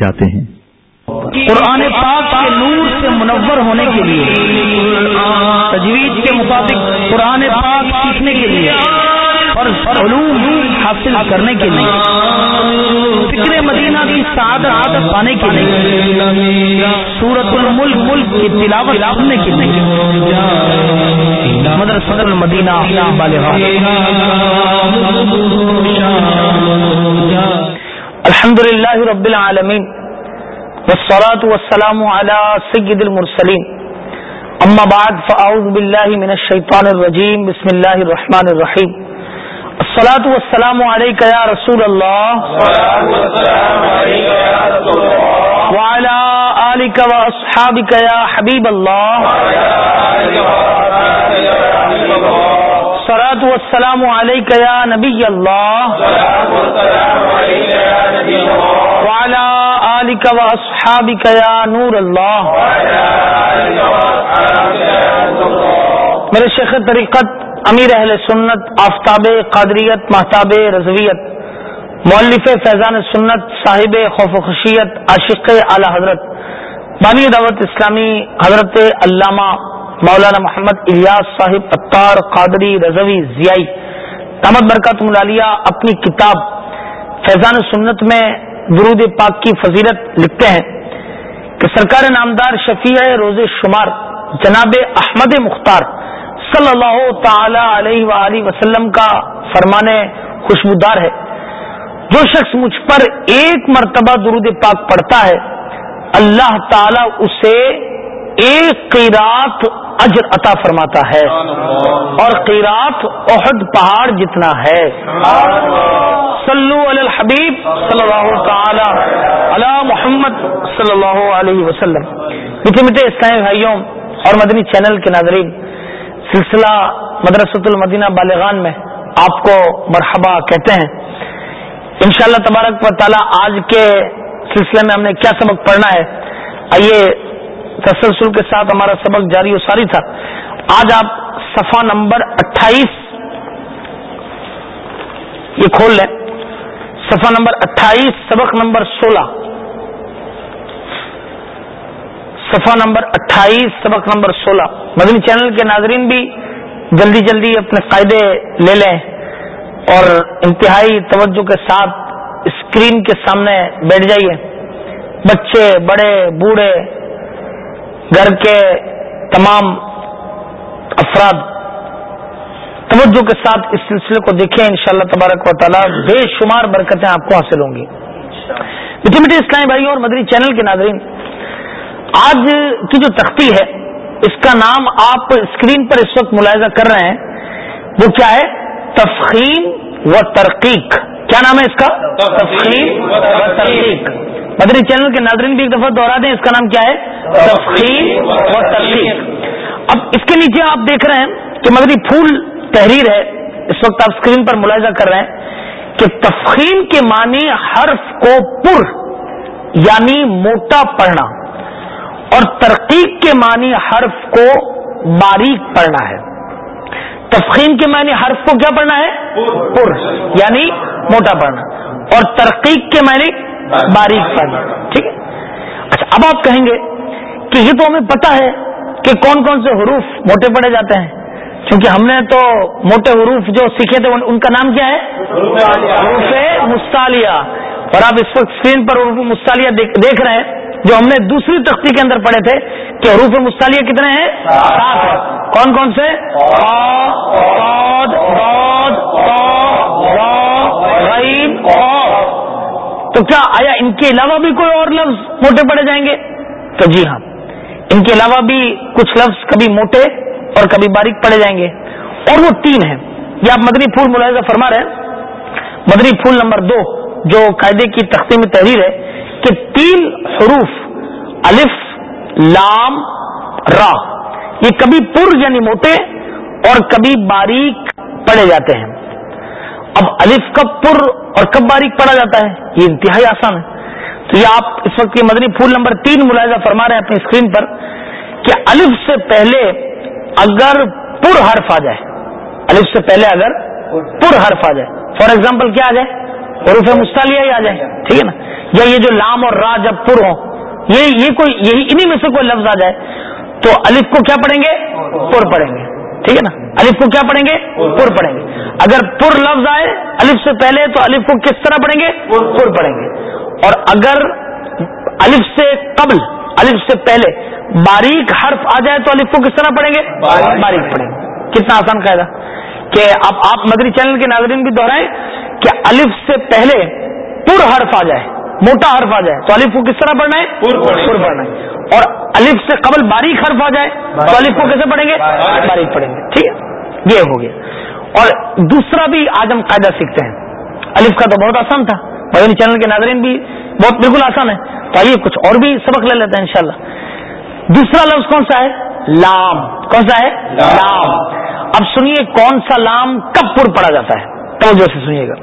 جاتے ہیں۔ قرآن پاک کے نور سے منور ہونے کے لیے تجویز کے مطابق قرآن پاک سیکھنے کے لیے اور علوم حاصل کرنے کے لیے، فکر مدینہ کی سعادت عادت پانے کے لیے سورت الملک ملک کی تلاوت سننے کے لیے مدرسہ المدینہ الحمد للہ رب العالمین والصلاة والسلام على سید المرسلین. اما بعد فاعوذ باللہ من الشیطان الرجیم، بسم اللہ الرحمن الرحیم. الصلاة والسلام علیکہ یا رسول اللہ. وعلى آلک و اصحابک یا حبیب اللہ. الصلاة والسلام علیکہ یا نبی اللہ وعلى آلك وأصحابك يا نور اللہ میرے شیخ طریقت، امیر اہل سنت، آفتاب قادریت محتاب رضویت مولف فیضان سنت، صاحب خوف و خشیت عاشق اعلی حضرت، بانی دعوت اسلامی حضرت علامہ مولانا محمد الیاس صاحب اطار قادری رضوی ضیائی دامت برکات ملالیہ، اپنی کتاب فیضان سنت میں درود پاک کی فضیلت لکھتے ہیں کہ سرکار نامدار شفیع روز شمار جناب احمد مختار صلی اللہ تعالی علیہ وآلہ وسلم کا فرمان خوشبودار ہے۔ جو شخص مجھ پر ایک مرتبہ درود پاک پڑھتا ہے، اللہ تعالی اسے ایک قیرات اجر عطا فرماتا ہے اور قیرات احد پہاڑ جتنا ہے۔ صلو علی الحبیب صلی اللہ تعالی علی محمد صلی اللہ علیہ وسلم۔ میٹھے میٹھے اسلامی بھائیوں اور مدنی چینل کے ناظرین، سلسلہ مدرسۃ المدینہ بالغان میں آپ کو مرحبا کہتے ہیں۔ انشاءاللہ تبارک و تعالی آج کے سلسلے میں ہم نے کیا سبق پڑھنا ہے؟ آئیے تسلسل کے ساتھ ہمارا سبق جاری و ساری تھا۔ آج آپ صفحہ نمبر اٹھائیس یہ کھول لیں۔ صفحہ نمبر اٹھائیس، سبق نمبر سولہ۔ صفحہ نمبر اٹھائیس، سبق نمبر سولہ۔ مدنی چینل کے ناظرین بھی جلدی جلدی اپنے قاعدے لے لیں اور انتہائی توجہ کے ساتھ اسکرین کے سامنے بیٹھ جائیے۔ بچے، بڑے، بوڑھے گھر کے تمام افراد توجہ کے ساتھ اس سلسلے کو دیکھیں انشاءاللہ تبارک و تعالیٰ بے شمار برکتیں آپ کو حاصل ہوں گی۔ میٹھے میٹھے اسلامی بھائی اور مدری چینل کے ناظرین آج کی جو تختی ہے اس کا نام آپ اسکرین پر اس وقت ملاحظہ کر رہے ہیں۔ وہ کیا ہے؟ تفخیم و ترقیق۔ کیا نام ہے اس کا؟ تفخیم و ترقیق۔ مدری چینل کے ناظرین بھی ایک دفعہ دوہرا دیں اس کا نام کیا ہے؟ تفخیم و ترقیق اب اس کے نیچے آپ دیکھ رہے ہیں کہ مدری پھول تحریر ہے اس وقت آپ اسکرین پر ملاحظہ کر رہے ہیں کہ تفخیم کے معنی حرف کو پر یعنی موٹا پڑھنا اور ترقیق کے معنی حرف کو باریک پڑھنا ہے۔ تفخیم کے معنی حرف کو کیا پڑھنا ہے؟ پر یعنی موٹا پڑھنا۔ اور ترقیق کے معنی باریک پڑھنا ٹھیک ہے؟ اچھا اب آپ کہیں گے کہ یہ تو ہمیں پتا ہے کہ کون کون سے حروف موٹے پڑے جاتے ہیں، کیونکہ ہم نے تو موٹے حروف جو سیکھے تھے، ان کا نام کیا ہے؟ حروف مستعلیہ۔ اور آپ اس وقت اسکرین پر حروف مستعلیہ دیکھ رہے ہیں، جو ہم نے دوسری تختی کے اندر پڑھے تھے کہ حروف مستعلیہ کتنے ہیں؟ سات۔ کون کون سے؟ تو کیا آیا ان کے علاوہ بھی کوئی اور لفظ موٹے پڑے جائیں گے؟ تو جی ہاں۔ ان کے علاوہ بھی کچھ لفظ کبھی موٹے اور کبھی باریک پڑے جائیں گے۔ اور وہ تین ہیں۔ یہ آپ مدنی پھول ملاحظہ فرما رہے ہیں۔ مدنی پھول نمبر دو، جو قاعدے کی تختی تحریر ہے کہ تین حروف، الف، لام، را، یہ کبھی پر یعنی موٹے اور کبھی باریک پڑے جاتے ہیں۔ اب الف کب پر اور کب باریک پڑا جاتا ہے؟ یہ انتہائی آسان ہے۔ تو یہ آپ اس وقت یہ مدنی پھول نمبر تین ملاحظہ فرما رہے ہیں اپنی اسکرین پر کہ الف سے پہلے اگر پر حرف آ جائے۔ الف سے پہلے اگر پر حرف آ جائے۔ فار ایگزامپل کیا آ جائے؟ حروف مستعلیہ ہی آ جائیں ٹھیک ہے نا؟ یا یہ جو لام اور را جب پر ہو یہ یہ کوئی یہی انہی میں سے کوئی لفظ آ جائے۔ تو الف کو کیا پڑھیں گے؟ پر پڑھیں گے۔ ٹھیک ہے نا؟ الف کو کیا پڑھیں گے؟ پر پڑھیں گے۔ اگر پر لفظ آئے الف سے پہلے تو الف کو کس طرح پڑھیں گے؟ پر پڑھیں گے۔ اور اگر الف سے قبل الف سے پہلے باریک حرف آ جائے تو الف کو کس طرح پڑھیں گے؟ باریک۔ پڑھیں گے۔ کتنا آسان قاعدہ۔ کہ اب آپ مدری چینل کے ناظرین بھی دہرائیں کہ الف سے پہلے پر حرف آ جائے موٹا حرف آ جائے تو الف کو کس طرح پڑھنا ہے؟ پر پڑھنا ہے۔ اور الف سے قبل باریک حرف آ جائے تو الف کو کیسے پڑھیں گے؟ باریک پڑھیں گے۔ ٹھیک ہے۔ یہ ہو گیا۔ اور دوسرا بھی آج ہم قاعدہ سیکھتے ہیں۔ الف کا تو بہت آسان تھا۔ مدنی چینل کے ناظرین بھی بہت بالکل آسان ہے تو آئیے کچھ اور بھی سبق لے لیتے ہیں انشاءاللہ۔ دوسرا لفظ کون سا ہے؟ لام۔ کون سا ہے؟ لام۔ اب سنیے کون سا لام کب پر پڑا جاتا ہے۔ توجہ سے سنیے گا۔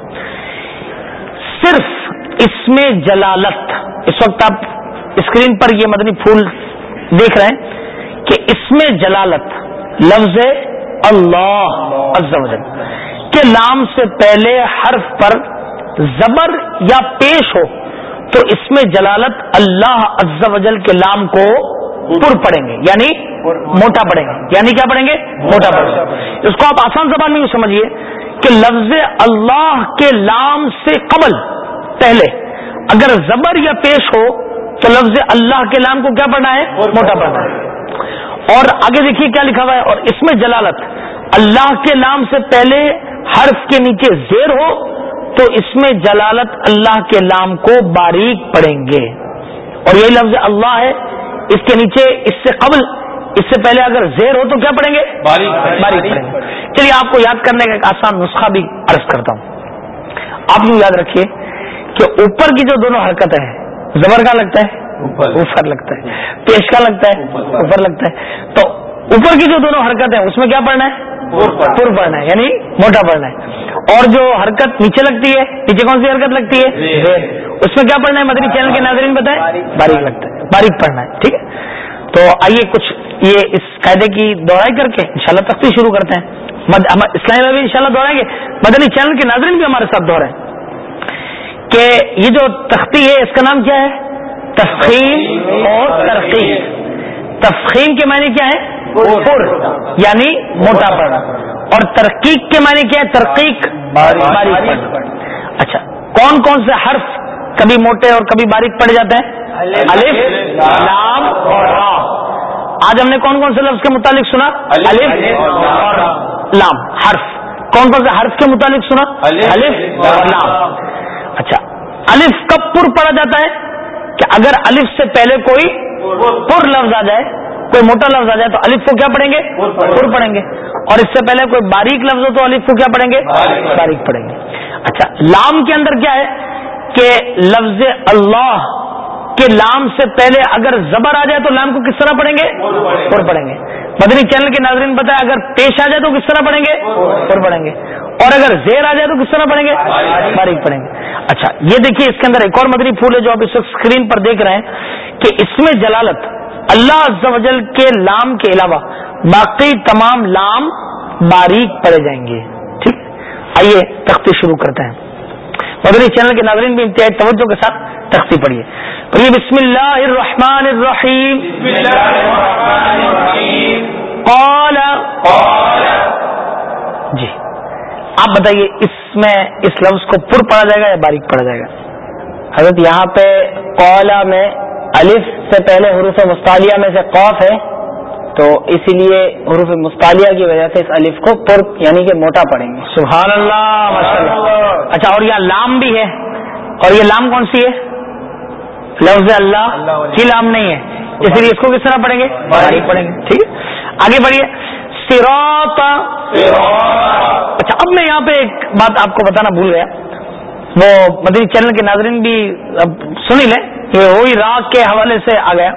صرف اس میں جلالت۔ اس وقت آپ اسکرین پر یہ مدنی پھول دیکھ رہے ہیں کہ اس میں جلالت لفظ اللہ عز و جل کے لام سے پہلے حرف پر زبر یا پیش ہو تو اس میں جلالت اللہ عز و جل کے لام کو پر پڑیں گے یعنی موٹا پڑیں گے۔ یعنی کیا پڑھیں گے؟ موٹا پڑیں گے۔ اس کو آپ آسان زبان میں سمجھیے کہ لفظ اللہ کے لام سے قبل، پہلے۔ اگر زبر یا پیش ہو تو لفظ اللہ کے نام کو کیا پڑھنا ہے؟ موٹا پڑھنا ہے۔ اور آگے دیکھیے کیا لکھا ہوا ہے اور اس میں جلالت اللہ کے نام سے پہلے حرف کے نیچے زیر ہو تو اس میں جلالت اللہ کے نام کو باریک پڑھیں گے۔ اور یہی لفظ اللہ ہے اس کے نیچے اس سے قبل اس سے پہلے اگر زیر ہو تو کیا پڑھیں گے؟ باریک پڑھیں گے۔ چلیے آپ کو یاد کرنے کا ایک آسان نسخہ بھی عرض کرتا ہوں۔ آپ یوں یاد رکھیے کہ اوپر کی جو دونوں حرکتیں ہیں زبر کا لگتا ہے اوپر۔ لگتا ہے۔ پیش کا لگتا ہے۔ اوپر۔ لگتا ہے۔ تو اوپر کی جو دونوں حرکت ہے اس میں کیا پڑھنا ہے؟ پور پڑھنا۔ ہے یعنی موٹا پڑھنا ہے۔ اور جو حرکت نیچے لگتی ہے نیچے کون سی حرکت لگتی ہے؟ اس میں کیا پڑھنا ہے؟ مدری چینل کے ناظرین بتائیں۔ باریک۔ لگتا ہے۔ باریک پڑھنا ہے ٹھیک ہے۔ تو آئیے کچھ یہ اس قاعدے کی دوڑائی کر کے انشاءاللہ تختی شروع کرتے ہیں۔ اسلامی میں بھی ان شاء اللہ دوڑائیں گے۔ مدنی چینل کے ناظرین بھی ہمارے ساتھ دوڑائیں کہ یہ جو تختی ہے اس کا نام کیا ہے؟ تفخیم اور ترقیق تفخیم کے معنی کیا ہے؟ پر یعنی موٹا پڑا اور ترقیق کے معنی کیا ہے؟ ترقیق. باریک. اچھا کون کون سے حرف کبھی موٹے اور کبھی باریک پڑ جاتے ہیں؟ الف لام اور را. آج ہم نے کون کون سے لفظ کے متعلق سنا؟ الف اور لام حرف. کون کون سے حرف کے متعلق سنا؟ الف اور لام. اچھا الف کب پر پڑا جاتا ہے؟ کہ اگر الف سے پہلے کوئی پر لفظ آ جائے، کوئی موٹا لفظ آ جائے تو الف کو کیا پڑھیں گے؟ پر پڑھیں گے۔ اور اس سے پہلے کوئی باریک لفظ ہو تو الف کو کیا پڑھیں گے؟ باریک پڑھیں گے۔ اچھا لام کے اندر کیا ہے کہ لفظ اللہ کے لام سے پہلے اگر زبر آ جائے تو لام کو کس طرح پڑھیں گے؟ پر پڑھیں گے۔ مدنی چینل کے ناظرین بتائیں اگر پیش آ جائے تو کس طرح پڑھیں گے؟ پر پڑھیں گے۔ اور اگر زیر آ جائے تو کس طرح پڑھیں گے؟ باریک پڑھیں گے۔ اچھا یہ دیکھیے اس کے اندر ایک اور مدری پھول ہے جو آپ اس وقت اسکرین پر دیکھ رہے ہیں کہ اس میں جلالت، اللہ عز و جل کے لام کے علاوہ باقی تمام لام باریک پڑے جائیں گے۔ ٹھیک؟ آئیے تختی شروع کرتے ہیں۔ مدنی چینل کے ناظرین بھی انتہائی توجہ کے ساتھ تختی پڑھیے۔ پڑھیے بسم اللہ الرحمن الرحیم۔ قال جی۔ آپ بتائیے اس میں اس لفظ کو پر پڑھا جائے گا یا باریک پڑھا جائے گا؟ حضرت یہاں پہ قولا میں الف سے پہلے حروف مستعلیہ میں سے قوف ہے۔ تو اسی لیے حروف مستعلیہ کی وجہ سے اس الف کو پر یعنی کہ موٹا پڑھیں گے۔ سبحان اللہ۔ اچھا اور یہاں لام بھی ہے؟ اور یہ لام کون سی ہے؟ لفظ اللہ کی لام نہیں ہے۔ اسی لیے اس کو کس طرح پڑھیں گے؟ پڑھیں گے۔ ٹھیک ہے۔ آگے بڑھیے سیروتا اچھا اب میں یہاں پہ ایک بات آپ کو بتانا بھول گیا۔ وہ مدنی چینل کے ناظرین بھی اب سنی لیں۔ کہ وہی راگ کے حوالے سے آ گیا۔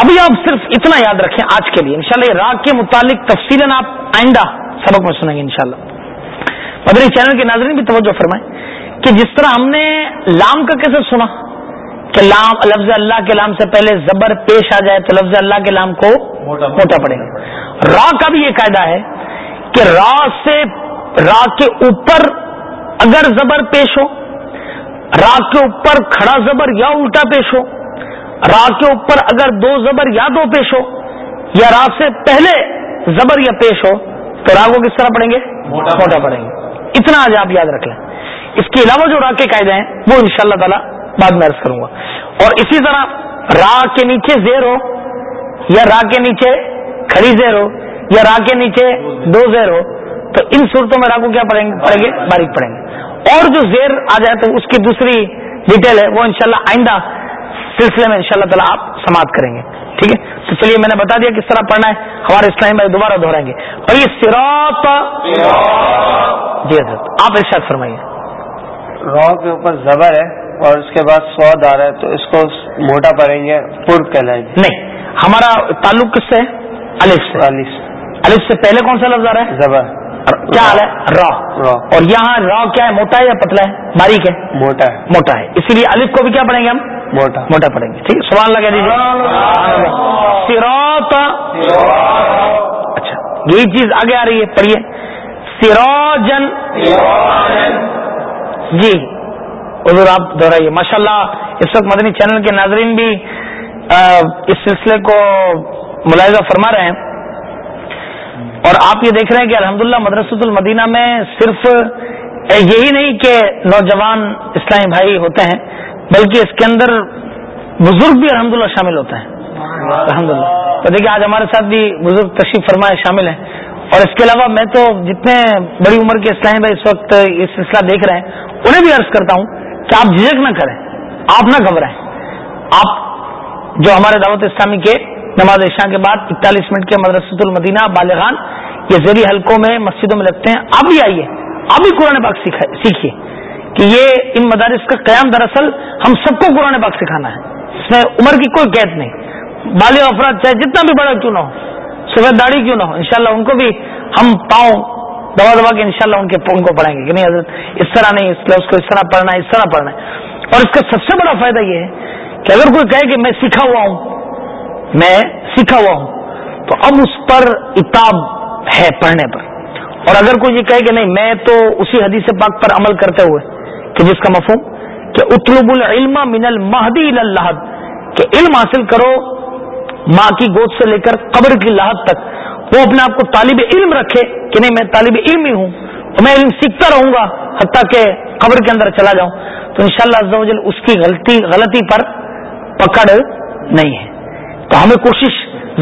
ابھی آپ صرف اتنا یاد رکھیں آج کے لیے۔ انشاءاللہ یہ راگ کے متعلق تفصیل آپ آئندہ سبق میں سنیں گے انشاءاللہ۔ مدنی چینل کے ناظرین بھی توجہ فرمائیں کہ جس طرح ہم نے لام کا کیسے سنا کہ لام لفظ اللہ کے لام سے پہلے زبر پیش آ جائے تو لفظ اللہ کے لام کو موٹا پڑے گا۔ را کا بھی یہ قاعدہ ہے کہ را سے را کے اوپر اگر زبر پیش ہو را کے اوپر کھڑا زبر یا الٹا پیش ہو را کے اوپر اگر دو زبر یا دو پیش ہو یا را سے پہلے زبر یا پیش ہو تو را کو کس طرح پڑھیں گے؟ موٹا پڑھیں گے۔ اتنا آج آپ یاد رکھ لیں۔ اس کے علاوہ جو را کے قاعدے ہیں وہ ان شاء اللہ تعالی بعد میں عرض کروں گا۔ اور اسی طرح را کے نیچے زیر ہو یا را کے نیچے کھڑی زیر ہو یا را کے نیچے دو زیر ہو تو ان صورتوں میں را کو کیا پڑھیں گے؟ پڑھیں گے باریک پڑھیں گے۔ اور جو زیر آ جائے تو اس کی دوسری ڈیٹیل ہے وہ انشاءاللہ آئندہ سلسلے میں انشاءاللہ تعالی آپ سماعت کریں گے۔ ٹھیک ہے؟ تو چلیے میں نے بتا دیا کس طرح پڑھنا ہے۔ ہمارے اسلام بھائی دوبارہ دہرائیں گے۔ اور یہ سراط جی حضرت آپ ارشاد فرمائیے۔ رو کے اوپر زبر ہے اور اس کے بعد سواد آ رہا ہے تو اس کو موٹا پڑیں گے پور کہلائیں گے۔ نہیں ہمارا تعلق کس سے ہے؟ الف سے۔ الف سے۔ پہلے کون سا لفظ آ رہا ہے؟ زبر۔ کیا حال ہے؟ را۔ اور یہاں را کیا ہے؟ موٹا ہے یا پتلا ہے؟ باریک ہے؟ موٹا ہے۔ موٹا ہے۔ اسی لیے الف کو بھی کیا پڑھیں گے ہم؟ موٹا موٹا پڑھیں گے۔ ٹھیک ہے، سبحان اللہ دیجیے سراط اچھا یہی چیز آگے آ رہی ہے، پڑھیے۔ سراجن جی حضور آپ دہرائیے۔ ماشاء اللہ اس وقت مدنی چینل کے ناظرین بھی اس سلسلے کو ملاحظہ فرما رہے ہیں۔ اور آپ یہ دیکھ رہے ہیں کہ الحمدللہ، مدرسۃ المدینہ میں صرف، یہی نہیں کہ نوجوان اسلامی بھائی ہوتے ہیں بلکہ اس کے اندر بزرگ بھی الحمدللہ شامل ہوتے ہیں۔ الحمدللہ۔ تو دیکھیے، آج ہمارے ساتھ بھی بزرگ تشریف فرمائے شامل ہیں۔ اور اس کے علاوہ میں تو جتنے بڑی عمر کے اسلامی بھائی اس وقت یہ سلسلہ دیکھ رہے ہیں، انہیں بھی عرض کرتا ہوں کہ آپ جھجک نہ کریں، آپ نہ گھبرائیں۔ آپ جو ہمارے دعوت اسلامی کے نماز عشاء کے بعد اکتالیس منٹ کے مدرسۃ المدینہ بالغان یہ زیری حلقوں میں مسجدوں میں لگتے ہیں، آپ بھی آئیے۔ آپ بھی قرآن پاک سیکھیے۔ کہ یہ ان مدارس کا قیام دراصل ہم سب کو قرآن پاک سکھانا ہے۔ اس میں عمر کی کوئی قید نہیں۔ بالغ افراد چاہے جتنا بھی بڑا کیوں نہ ہو، سفید داڑھی کیوں نہ ہو، انشاءاللہ ان کو بھی ہم پاؤں دبا دبا کے انشاءاللہ ان کے ان کو پڑھائیں گے کہ نہیں حضرت، اس طرح نہیں، اس لفظ کو اس طرح پڑھنا ہے، اس طرح پڑھنا ہے۔ اور اس کا سب سے بڑا فائدہ یہ ہے کہ اگر کوئی کہے کہ میں سیکھا ہوا ہوں، میں سیکھا ہوا ہوں، تو اب اس پر اتاب ہے پڑھنے پر۔ اور اگر کوئی یہ کہے کہ نہیں، میں تو اسی حدیث پاک پر عمل کرتے ہوئے کہ جس کا مفہوم کہ اطلب العلم من المہدی الى کہ علم حاصل کرو ماں کی گود سے لے کر قبر کی لاحت تک۔ وہ اپنے آپ کو طالب علم رکھے کہ نہیں، میں طالب علم ہی ہوں اور میں علم سیکھتا رہوں گا حتیٰ کہ قبر کے اندر چلا جاؤں۔ تو انشاءاللہ شاء اللہ اس کی غلطی غلطی پر پکڑ نہیں ہے۔ تو ہمیں کوشش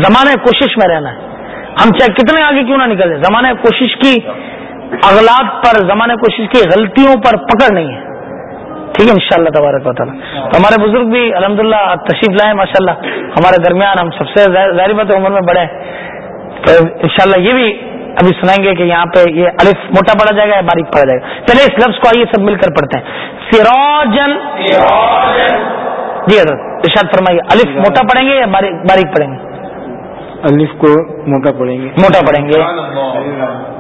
زمانے کوشش میں رہنا ہے۔ ہم چاہے کتنے آگے کیوں نہ نکلے زمانے کوشش کی اغلاط پر زمانے کوشش کی غلطیوں پر پکڑ نہیں ہے۔ ٹھیک ہے ان شاء اللہ تبارک و تعالیٰ۔ تو ہمارے بزرگ بھی الحمدللہ تشریف لائے ماشاء اللہ ہمارے درمیان ہم سب سے ظاہر بات عمر میں بڑے ہیں۔ تو انشاءاللہ یہ بھی ابھی سنائیں گے کہ یہاں پہ یہ الف موٹا پڑا جائے گا یا باریک پڑا جائے گا۔ پہلے اس لفظ کو آئیے سب مل کر پڑھتے ہیں۔ سراجن۔ جی حضرت ارشاد فرمائیے الف موٹا پڑھیں گے یا باریک باریک پڑھیں گے؟ الف کو موٹا پڑیں گے۔ موٹا پڑھیں گے۔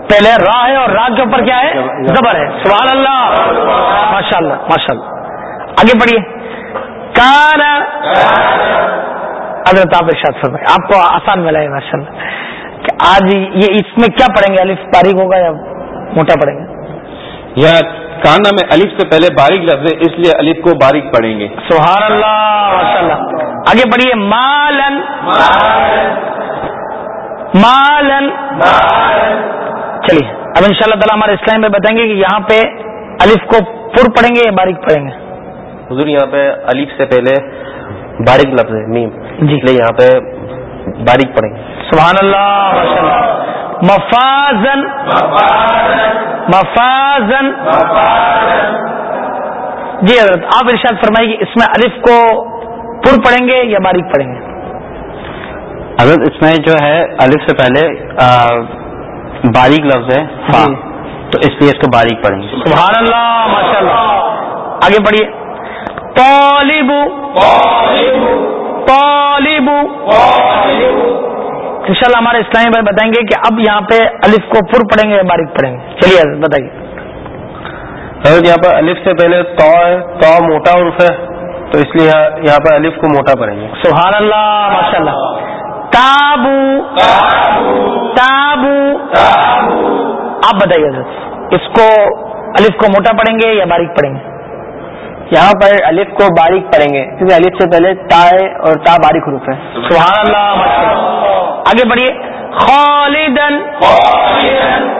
پہلے را ہے اور را کے اوپر کیا ہے؟ زبر ہے۔ سبحان اللہ۔ ماشاء اللہ ماشاء اللہ آگے بڑھیے۔ کان حضرت آپ ارشاد فرمائے۔ آپ کو آسان ملا ہے ماشاء اللہ کہ آج یہ اس میں کیا پڑھیں گے؟ الف باریک ہوگا یا موٹا پڑھیں گے؟ یا کانا میں الف سے پہلے باریک لفظ ہے اس لیے الف کو باریک پڑھیں گے۔ سبحان اللہ ماشاء اللہ آگے بڑھیے۔ مالن۔ مالن۔ چلیے اب ان شاء اللہ تعالیٰ ہمارے اسلام میں بتائیں گے کہ یہاں پہ الف کو پر پڑھیں گے یا باریک پڑھیں گے؟ حضور یہاں پہ الف سے پہلے باریک لفظ ہے میم. جی. اس لیے یہاں پہ باریک پڑھیں گے۔ سبحان اللہ مفازن. مفازن. جی حضرت آپ ارشاد فرمائیے کہ اس میں الف کو پر پڑھیں گے یا باریک پڑھیں گے؟ حضرت اس میں جو ہے الف سے پہلے باریک لفظ ہے فا جی۔ تو اس لیے اس کو باریک پڑھیں گے۔ سبحان اللہ ماشاء اللہ آگے بڑھیے طالب طالب ان شاء اللہ ہمارے اسلامی بھائی بتائیں گے کہ اب یہاں پہ الف کو پر پڑھیں گے یا باریک پڑھیں گے۔ چلیے بتائیے۔ حضرت یہاں پر الف سے پہلے تو ہے تو موٹا عرف ہے تو اس لیے یہاں پر الف کو موٹا پڑھیں گے۔ سبحان اللہ ماشاء اللہ تابو۔ تابو. آپ بتائیے حضرت. اس کو الف کو موٹا پڑھیں گے یا باریک پڑھیں گے؟ یہاں پر الف کو باریک پڑھیں گے کیونکہ الف سے پہلے تا ہے اور تا باریک حروف ہے سبحان اللہ ماشاء اللہ۔ آگے بڑھیے خالدن.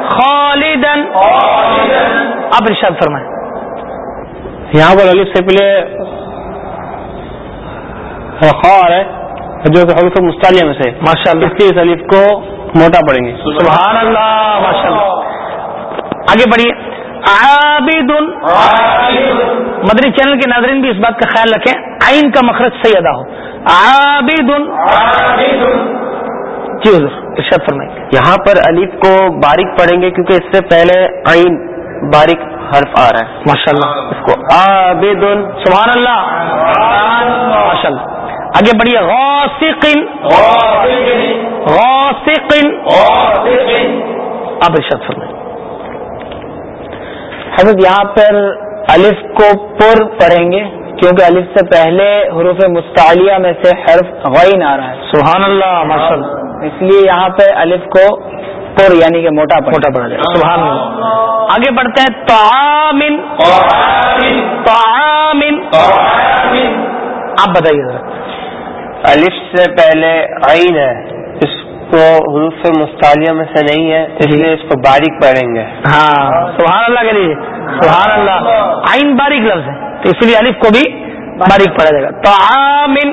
خالدن. آپ ارشاد فرمائیں۔ یہاں پر الف سے پہلے خا آ رہا ہے۔ جو کہ حروف مستعلیہ میں سے ماشاء اللہ اس لیے اس الف کو موٹا پڑیں گے۔ سبحان اللہ ماشاء اللہ آگے بڑھیے عابد مدنی چینل کے ناظرین بھی اس بات کا خیال رکھیں۔ آئین کا مخرج صحیح ادا ہو۔ عابد جی حضور ارشاد فرمائیں۔ یہاں پر الف کو باریک پڑھیں گے کیونکہ اس سے پہلے عین باریک حرف آ رہا ہے۔ ماشاء اللہ اس کو عابد سبحان اللہ ماشاء اللہ آگے بڑھیے غاسقن. غاسقن. آپ ارشاد فرمائیں حضرت یہاں پر الف کو پر پڑھیں گے کیونکہ الف سے پہلے حروف مستعلیہ میں سے حرف غین آ رہا ہے۔ سبحان اللہ ماشاء اللہ اس لیے یہاں پہ الف کو پر یعنی کہ موٹا موٹا پڑا جائے۔ سبحان اللہ آگے بڑھتے ہیں تعامن تعامن آپ بتائیے ذرا۔ الف سے پہلے عین ہے اس کو حروف مستعلیہ میں سے نہیں ہے اس لیے اس کو باریک پڑھیں گے۔ ہاں سبحان اللہ کہہ لیجیے سبحان اللہ۔ آئین باریک لفظ ہے تو اسی لیے الف کو بھی باریک پڑھا جائے گا۔ تعامن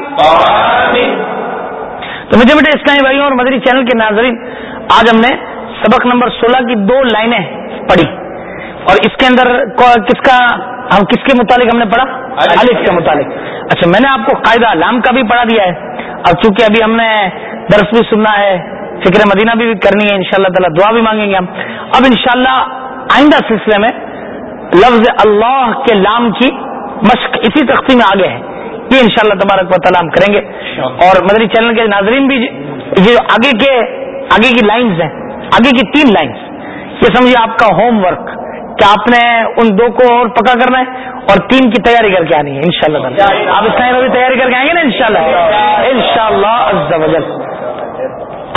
تو مجھے بیٹے اسلامی بھائیوں اور مدری چینل کے ناظرین آج ہم نے سبق نمبر سولہ کی دو لائنیں پڑھی۔ اور اس کے اندر کس کا ہم کس کے متعلق ہم نے پڑھا؟ الف کے متعلق۔ اچھا میں نے آپ کو قاعدہ لام کا بھی پڑھا دیا ہے۔ اب چونکہ ابھی ہم نے درس بھی سننا ہے فکر مدینہ بھی کرنی ہے انشاءاللہ تعالی دعا بھی مانگیں گے ہم۔ اب انشاءاللہ آئندہ سلسلے میں لفظ اللہ کے لام کی مشق اسی تختی میں آگے ہے۔ یہ انشاءاللہ تبارک و تعالیٰ ہم کریں گے۔ اور مدری چینل کے ناظرین بھی یہ آگے کے آگے کی لائنز ہیں آگے کی تین لائنز یہ سمجھیے آپ کا ہوم ورک کہ آپ نے ان دو کو اور پکا کرنا ہے اور تین کی تیاری کر کے آنی ہے، انشاءاللہ تعالیٰ آپ اس ٹائم میں بھی تیاری کر کے آئیں گے نا، انشاءاللہ؟ انشاءاللہ عز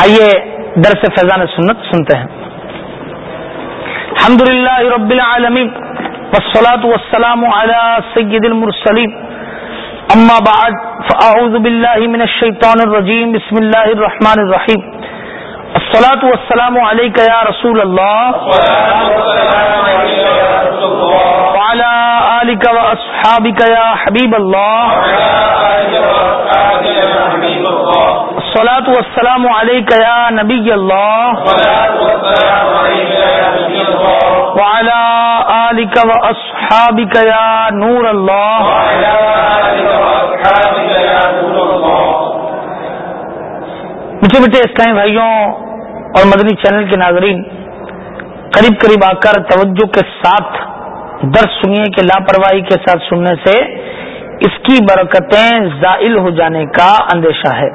آئیے درس فیضان سنت سنتے ہیں۔ الحمد للہ رب العالمین والصلاة والسلام على سید المرسلین۔ اما بعد، فاعوذ باللہ من الشیطان الرجیم، بسم اللہ الرحمن الرحیم۔ الصلاة والسلام علیک یا رسول اللہ وعلى آلك وأصحابك يا حبيب الله. الصلاة والسلام عليك يا نبي الله. وعلى آلك وأصحابك يا نور الله. مجھے بیٹے اسلامی بھائیوں اور مدنی چینل کے ناظرین، قریب قریب آ کر توجہ کے ساتھ درس سنیے کہ لاپرواہی کے ساتھ سننے سے اس کی برکتیں زائل ہو جانے کا اندیشہ ہے۔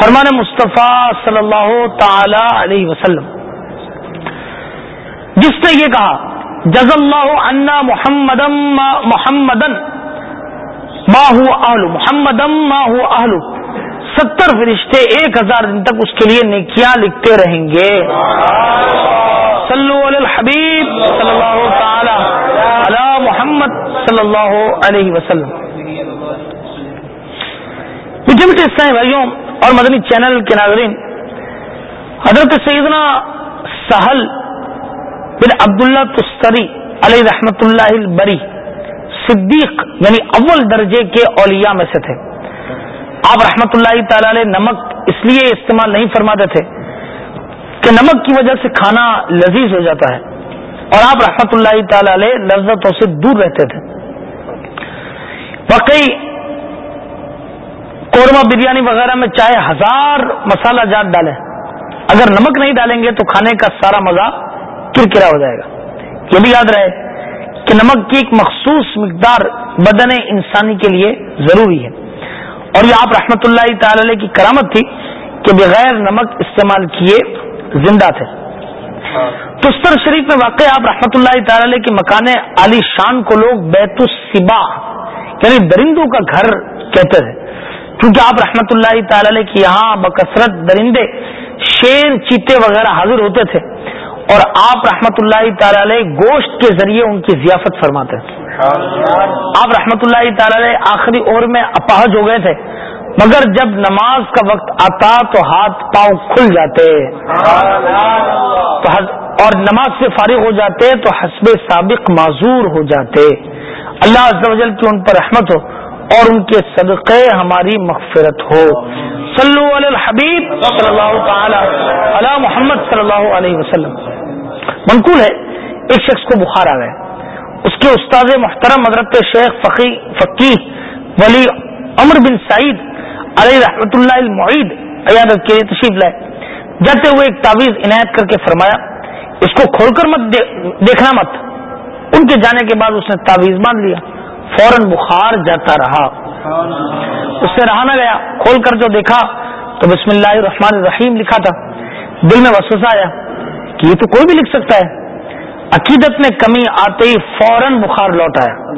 فرمان مصطفیٰ صلی اللہ تعالی علیہ وسلم۔ جس نے یہ کہا جز اللہ عنا محمدم محمدن ما ہو آلو محمدم ما ہو آلو ستر فرشتے ایک ہزار دن تک اس کے لیے نیکیاں لکھتے رہیں گے۔ صلو علی الحبیب صلی اللہ تعالی علی محمد صلی اللہ علیہ وسلم۔ مجھے میٹھے اسلامی بھائیوں اور مدنی چینل کے ناظرین، حضرت سیدنا سہل بن عبداللہ تستری علیہ رحمت اللہ البری صدیق یعنی اول درجے کے اولیاء میں سے تھے۔ آپ رحمت اللہ تعالی علیہ نمک اس لیے استعمال نہیں فرماتے تھے کہ نمک کی وجہ سے کھانا لذیذ ہو جاتا ہے اور آپ رحمت اللہ تعالی علیہ لذتوں سے دور رہتے تھے۔ واقعی قورمہ بریانی وغیرہ میں چاہے ہزار مسالہ جات ڈالیں، اگر نمک نہیں ڈالیں گے تو کھانے کا سارا مزہ کرکرا ہو جائے گا۔ یہ بھی یاد رہے کہ نمک کی ایک مخصوص مقدار بدن انسانی کے لیے ضروری ہے۔ اور یہ آپ رحمت اللہ تعالی علیہ کی کرامت تھی کہ بغیر نمک استعمال کیے زندہ تھے۔ تستر شریف میں واقع آپ رحمت اللہ تعالی علیہ کے مکان علی شان کو لوگ بیت السبا یعنی درندوں کا گھر کہتے تھے۔ کیونکہ آپ رحمت اللہ تعالی علیہ کے یہاں بکثرت درندے، شیر، چیتے وغیرہ حاضر ہوتے تھے۔ اور آپ رحمت اللہ تعالی علیہ گوشت کے ذریعے ان کی ضیافت فرماتے ہیں۔ آپ رحمت اللہ تعالی علیہ آخری اور میں اپاہج ہو گئے تھے۔ مگر جب نماز کا وقت آتا تو ہاتھ پاؤں کھل جاتے۔ تو اور نماز سے فارغ ہو جاتے تو حسب سابق معذور ہو جاتے۔ اللہ عز و جل کی ان پر رحمت ہو۔ اور ان کے صدقے ہماری مغفرت ہو۔ صلو علی الحبیب صلی اللہ تعالی علی محمد صلی اللہ علیہ وسلم۔ منقول ہے، ایک شخص کو بخار آ گیا۔ اس کے استاد محترم حضرت شیخ فقی فقی ولی عمر بن سعید علیہ رحمۃ اللہ المعید عیادت کے تشریف لائے۔ جاتے ہوئے ایک تعویذ عنایت کر کے فرمایا، اس کو کھول کر مت دیکھنا مت۔ ان کے جانے کے بعد اس نے تعویذ باندھ لیا۔ فوراً بخار جاتا رہا۔ اس سے رہا نہ گیا کھول کر جو دیکھا تو بسم اللہ الرحمن الرحیم لکھا تھا۔ دل میں وسوسہ آیا کہ یہ تو کوئی بھی لکھ سکتا ہے۔ عقیدت میں کمی آتے ہی فوراً بخار لوٹ آیا۔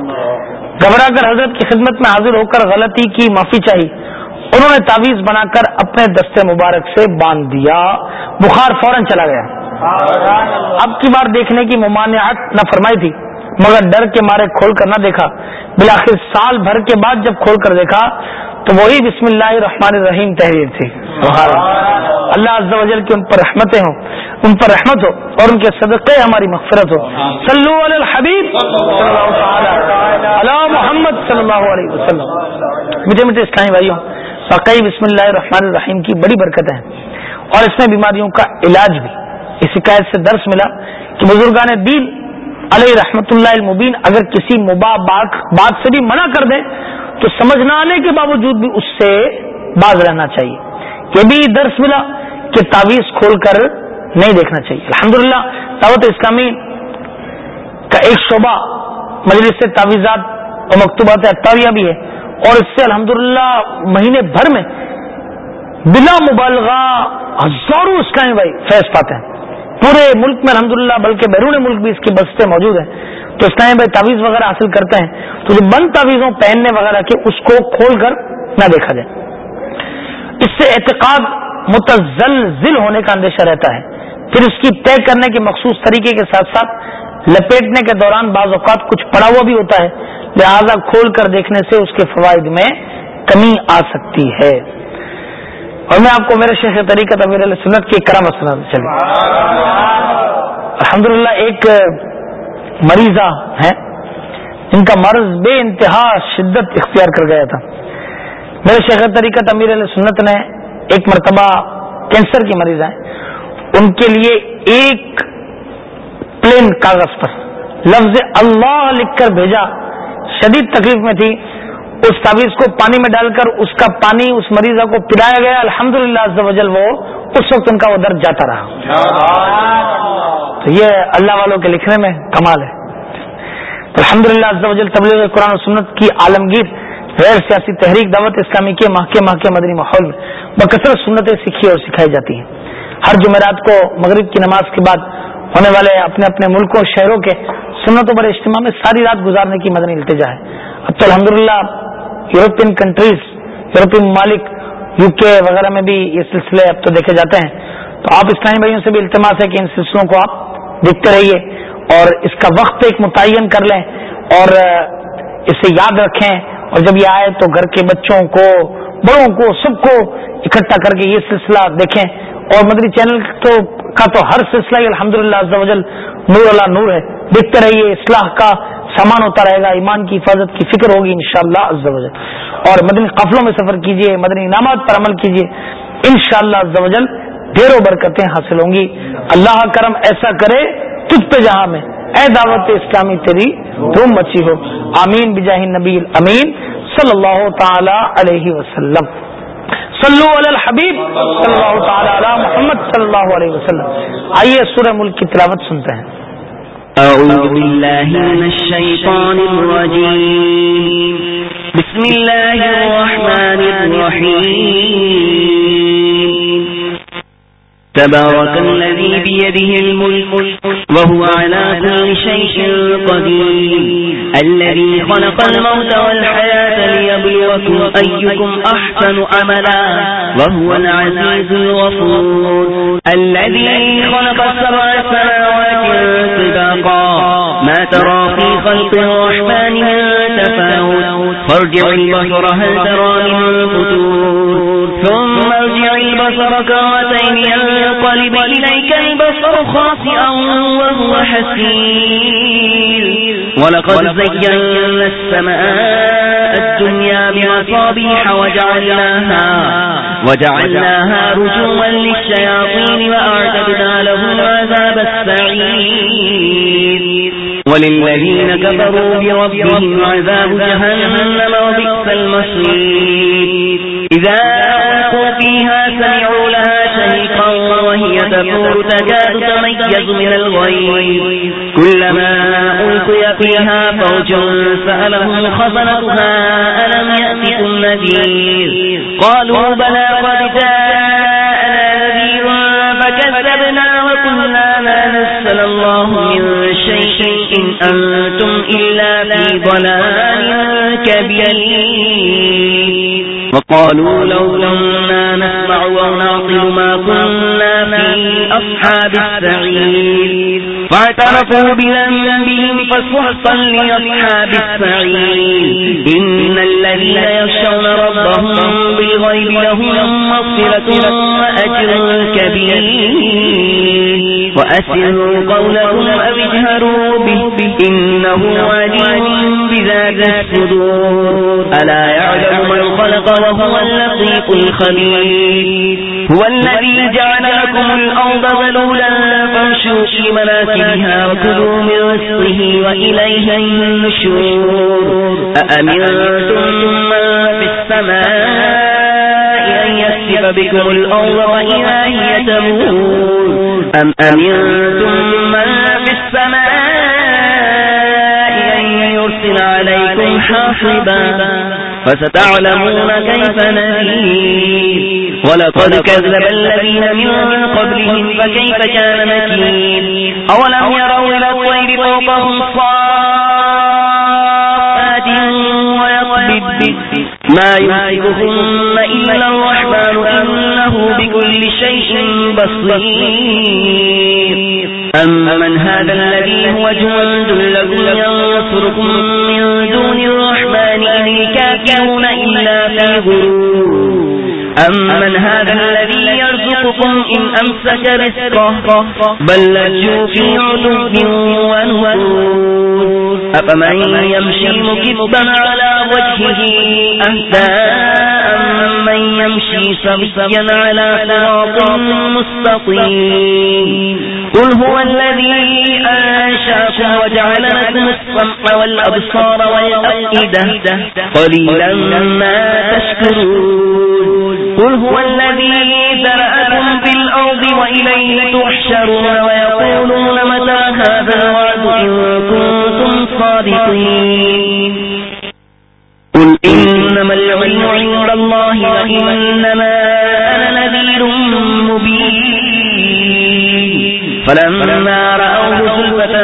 گھبرا کر حضرت کی خدمت میں حاضر ہو کر غلطی کی معافی چاہی۔ انہوں نے تعویذ بنا کر اپنے دستے مبارک سے باندھ دیا۔ بخار فوراً چلا گیا۔ اب کی بار دیکھنے کی ممانعت نہ فرمائی تھی۔ مگر ڈر کے مارے کھول کر نہ دیکھا۔ بلاخر سال بھر کے بعد جب کھول کر دیکھا، تو وہی بسم اللہ الرحمن الرحیم تحریر تھی۔ اللہ۔ عز و جل کی ان پر رحمتیں ہوں، ان پر رحمت ہو اور ان کے صدقے ہماری مغفرت ہو۔ صلو علی الحبیب۔ اللہ محمد صلی اللہ علیہ وسلم۔ مجھے مجھے اسلامی بھائیوں، واقعی بسم اللہ الرحمن الرحیم کی بڑی برکت ہے۔ اور اس میں بیماریوں کا علاج بھی۔ اس شکایت سے درس ملا کہ بزرگان دین علیہ رحمت اللہ المبین، اگر کسی مباح بات سے بھی منع کر دیں تو سمجھ نہ آنے کے باوجود بھی اس سے باز رہنا چاہیے۔ یہ بھی درس ملا، کہ تعویذ کھول کر نہیں دیکھنا چاہیے۔ الحمدللہ، دعوت اسلامی کا ایک شعبہ مجلس سے تعویذات اور مکتوبات اطاریہ بھی ہے۔ اور اس سے الحمدللہ مہینے بھر میں بلا مبالغہ ہزاروں اسلامی بھائی فیض پاتے ہیں۔ پورے ملک میں الحمدللہ، بلکہ بیرون ملک بھی اس کی بستے موجود ہیں۔ تو اس ٹائم بھائی تعویذ وغیرہ حاصل کرتے ہیں، تو جو بند تعویذوں، پہننے وغیرہ کے، اس کو کھول کر نہ دیکھا جائے۔ اس سے اعتقاد متزلزل ہونے کا اندیشہ رہتا ہے۔ پھر اس کی طے کرنے کے مخصوص طریقے کے ساتھ ساتھ لپیٹنے کے دوران بعض اوقات کچھ پڑا ہوا بھی ہوتا ہے، لہذا کھول کر دیکھنے سے اس کے فوائد میں کمی آ سکتی ہے۔ اور میں آپ کو میرے شیخ طریقہ امیر علیہ سنت کی کرم سنا چلے الحمد للہ ایک مریضہ ہے. جن کا مرض بے انتہا شدت اختیار کر گیا تھا. میرے شیخ طریقہ امیر علیہ سنت نے ایک مرتبہ کینسر کی مریض ہے ان کے لیے ایک پلین کاغذ پر لفظ اللہ لکھ کر بھیجا. شدید تکلیف میں تھی. اس تعویذ کو پانی میں ڈال کر اس کا پانی اس مریضہ کو پلایا گیا۔ الحمد للہ وہ اس وقت ان کا وہ درد جاتا رہا۔ تو یہ اللہ والوں کے لکھنے میں کمال ہے۔ تو الحمد للہ تبلیغ قرآن و سنت کی عالمگیر، غیر سیاسی تحریک، دعوت اسلامی کے ماہ کے مدنی ماحول میں بکثرت سنتیں سیکھی اور سکھائی جاتی ہیں۔ ہر جمعرات کو مغرب کی نماز کے بعد ہونے والے اپنے اپنے ملکوں، شہروں کے سنتوں پر اجتماع میں ساری رات گزارنے کی مدنی التجا ہے۔ تو الحمدللہ یورپین کنٹریز یورپین ممالک یو کے وغیرہ میں بھی یہ سلسلے اب تو دیکھے جاتے ہیں۔ تو آپ اسلامی بھائیوں سے بھی التماس ہے کہ ان سلسلوں کو آپ دیکھتے رہیے اور اس کا وقت ایک متعین کر لیں اور اسے یاد رکھیں۔ اور جب یہ آئے تو گھر کے بچوں کو، بڑوں کو، سب کو اکٹھا کر کے یہ سلسلہ دیکھیں۔ اور مدری چینل تو کا تو ہر سلسلہ الحمد للہ نور اللہ نور ہے۔ دیکھتے رہیے اصلاح کا۔ سامان ہوتا رہے گا، ایمان کی حفاظت کی فکر ہوگی ان شاء اللہ اور مدنی قفلوں میں سفر کیجیے مدنی انعامات پر عمل کیجیے ان شاء اللہ ڈھیروں برکتیں حاصل ہوں گی۔ اللہ کرم ایسا کرے تجھ پہ جہاں میں۔ اے دعوت اسلامی تیری دھوم مچی ہو۔ آمین، بجاہ نبی امین صلی اللہ تعالی علیہ وسلم۔ صلو علی الحبیب صلی اللہ تعالی علی محمد صلی اللہ علیہ وسلم۔ آئیے سورہ ملک کی تلاوت سنتے ہیں۔ أعوذ بالله من الشيطان الرجيم. بسم الله الرحمن الرحيم. تبارك الذي بيده الملك وهو على كل شيء قدير. الذي خلق الموت والحياة ليبلوكم أيكم أحسن أملا وهو العزيز الغفور. الذي خلق السبع سماوات طباقا ما ترى في خلق الرحمن من تفاوت. فارجع البصر هل ترى من فتور ثم ارجع البصر كرتين ينقلب إليك البصر خاسئا وهو حسير. ولقد زينا السماء الدنيا بمصابيح وجعلناها وجعلناها رجوما للشياطين وأعتدنا لهم عذاب السعير. وللذين كفروا بربهم عذاب جهنم وبئس المصير. إذا فيها سمعوا لها شهيقا وهي تفور تكاد تميز من الغيظ. كلما ألقي فيها فوج سألهم خزنتها، ألم يأتكم نذير؟ قالوا بلى قد جاءنا نذير فكذبنا وقلنا ما نزل الله من شيء إن أنتم إلا في ضلال كبير. وقالوا لو لنا نسمع ونعقل ما كنا في أصحاب السعير. فاعترفوا بذنبهم فسحقا لأصحاب السعير. إن الذين يخشون ربهم بالغيب لهم مغفرة وأجر كبير. وأسروا قولكم أو اجهروا به. إنه عليم بذات الصدور. ألا يعلم من خلق وهو اللطيف الخبير. هو الذي جعل لكم الأرض ذلولا فامشوا في مناكبها وكلوا من رزقه وإليه النشور. أأمنتم من في السماء أن يسف بكم الأرض وإذا هي تمور. أم أمنتم حاصبا فستعلمون كيف نذير. ولقد كذب الذين من قبلهم فكيف كان نكير. أولم يروا إلى الطير فوقهم صافات ويقبض ما يمسكهن إلا الرحمن إنه بكل شيء بصير. أمن هذا الذي هو جند لكم ينصركم الرحمن إن الكافرون إلا في غرور. أمن هذا الذي يرزقكم إن أمسك رزقه، بل لجوا في عدو ونور أفمن يمشي مكبا على وجهه أهداء من يمشي سبيا على صراط مستقيم. قل هو الذي أنشأكم وجعل لكم السمع والأبصار والأفئدة. قليلا ما تشكرون. قل هو الذي ذرأكم في الأرض وإليه تحشرون ويقولون متى هذا الوعد إن كنتم صادقين. إنما العلم عند الله وإنما أنا نذير مبين. فلما رأوه زلفة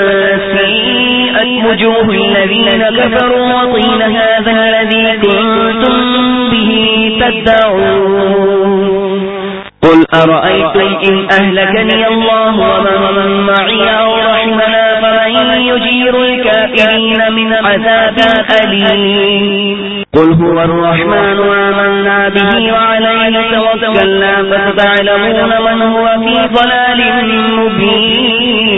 سيئت وجوه الذين كفروا وطين هذا الذي كنتم به تدعون. قل أرأيتم إن أهلكني الله ومن معي أو رحمنا فمن يجير الكافرين من عذاب أليم. قل هو الرحمن آمنا به وعليه توكلنا فستعلمون من هو في ضلال مبين.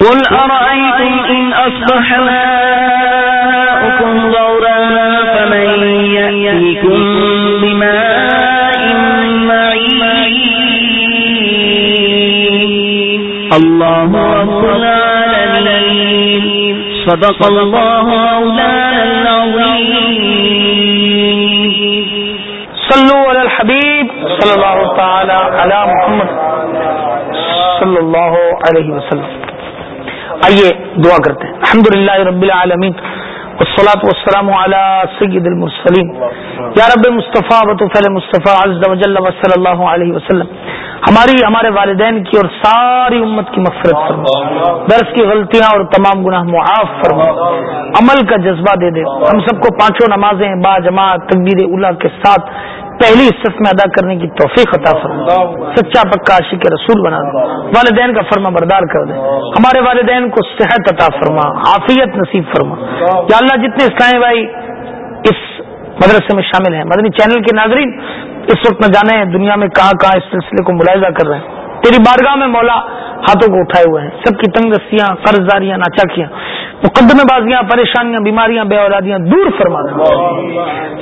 قل أرأيتم إن أصبح ماؤكم غورا فمن يأتيكم بماء معين. الله رب العالمين. صدق الله العظيم صلو علی الحبیب صلی اللہ تعالی علی محمد صلی اللہ علیہ وسلم۔ آئیے دعا کرتے ہیں۔ الحمد للہ رب العالمین والصلاة والسلام على سید المرسلین۔ یا رب مصطفیٰ و طفل مصطفیٰ عز و جل و صلی اللہ علیہ وسلم۔ ہماری، ہمارے والدین کی اور ساری امت کی مفرت فرما درس کی غلطیاں اور تمام گناہ معاف فرما عمل کا جذبہ دے دے۔ ہم سب کو پانچوں نمازیں با جماعت تقبیر اولا کے ساتھ پہلی صف میں ادا کرنے کی توفیق عطا فرما سچا پکا عاشق کے رسول بنا دے۔ والدین کا فرما بردار کر دے۔ ہمارے والدین کو صحت عطا فرما۔ عافیت نصیب فرما۔ یا اللہ جتنے اسلامی بھائی اس مدرسے میں شامل ہیں۔ مدنی چینل کے ناظرین اس وقت نہ جانے دنیا میں کہاں کہاں اس سلسلے کو ملاحظہ کر رہے ہیں۔ تیری بارگاہ میں مولا ہاتھوں کو اٹھائے ہوئے ہیں۔ سب کی تنگ دستیاں قرض داریاں، ناچاکیاں۔ مقدمے بازیاں، پریشانیاں، بیماریاں، بے اولادیاں دور فرما دیں۔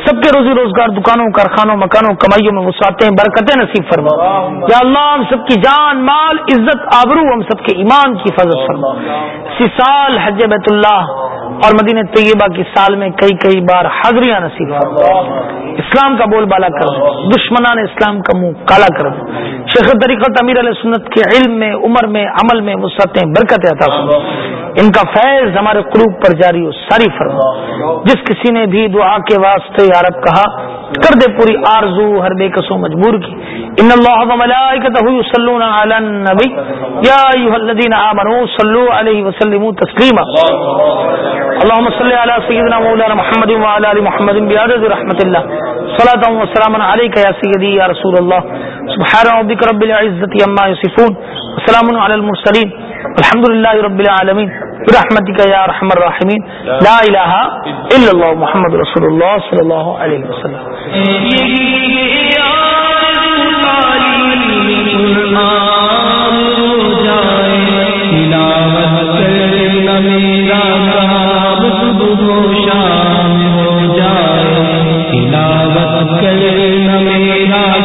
سب کے روزی روزگار دکانوں، کارخانوں، مکانوں، کمائیوں میں وسعتیں، برکتیں نصیب فرما۔ یا اللہ، ہم سب کی جان، مال، عزت، آبرو، ہم سب کے ایمان کی حفاظت فرما۔ اسی سال حج بیت اللہ اور مدینہ طیبہ کی سال میں کئی کئی بار حاضریاں نصیب فرما۔ اسلام کا بول بالا کر دیں۔ دشمنان اسلام کا منہ کالا کر دیں۔ شیخ طریقت امیر علیہ سنت کے علم میں، عمر میں، عمل میں وسعتیں برکت عطا فرما۔ ان کا فیض ہمارے قلوب پر جاری ہو ساری فرما۔ جس کسی نے بھی دعا کے واسطے عرب کہا، کر دے پوری آرزو، ہر بے کسو مجبور کی۔ ان اللہ وملائکتہ یصلون علی النبی۔ یا ایھا الذین آمنوا صلوا علیہ وسلموا تسلیما۔ اللهم صل علی سیدنا مولانا محمد وعلى ال محمد بعدد رحمت اللہ۔ صلاۃ و سلام علیک یا سیدی، یا رسول اللہ۔ سبحان ربک رب العزۃ عما یصفون۔ وسلام علی المرسلین۔ الحمد للہ رب العالمین۔ برحمتک یا رحم الرحمین لا. الہ الا اللہ محمد رسول اللہ صلی اللہ علیہ وسلم. میرا